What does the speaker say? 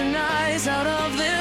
Eyes out of this.